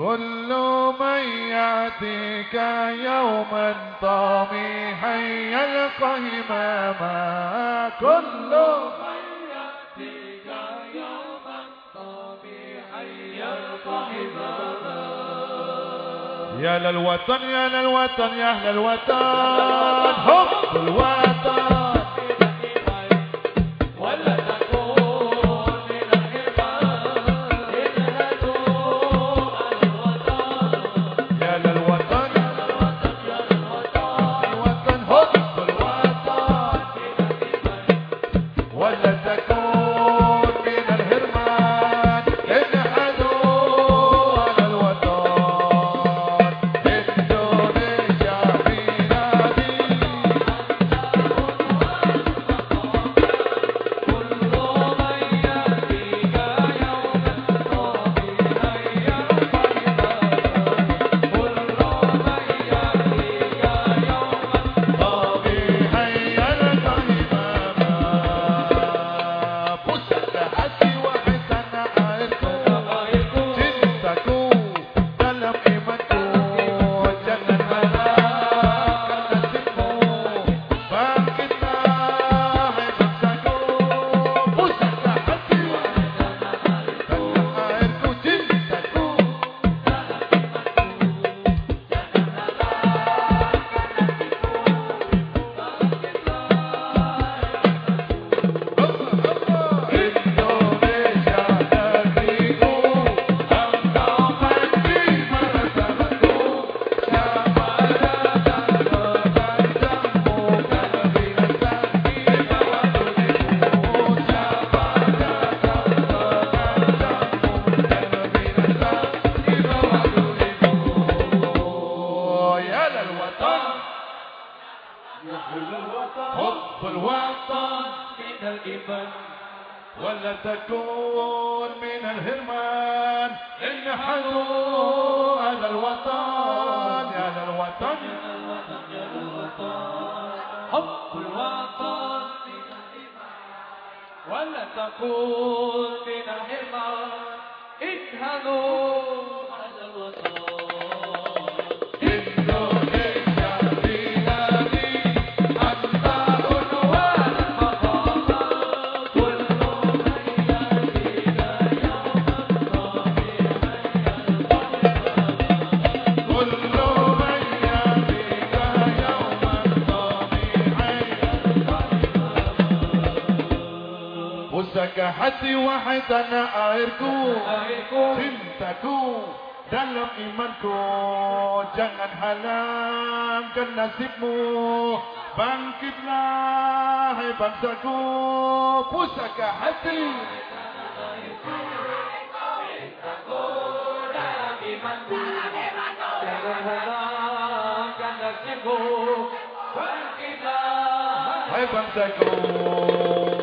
كل من يأتيك يوما طميحا يلقى هماما كل يوما يا للوطن يا للوطن يا أهل الوطن حب الوطن. حب الوطن من الإيمان ولا تكون من الهرمان. إن حنوا على الوطن يا للوطن حب الوطن ولا تكون من الحرمان اجهلوا على Pusaka hati wahai tanah airku Cintaku dalam imanku. Jangan halangkan nasibmu. Bangkitlah hai bangsaku. Pusaka hati. Cintaku dalam imanku Jangan Bangkitlah. Hai bangsaku.